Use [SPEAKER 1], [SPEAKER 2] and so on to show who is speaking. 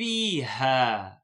[SPEAKER 1] fiha.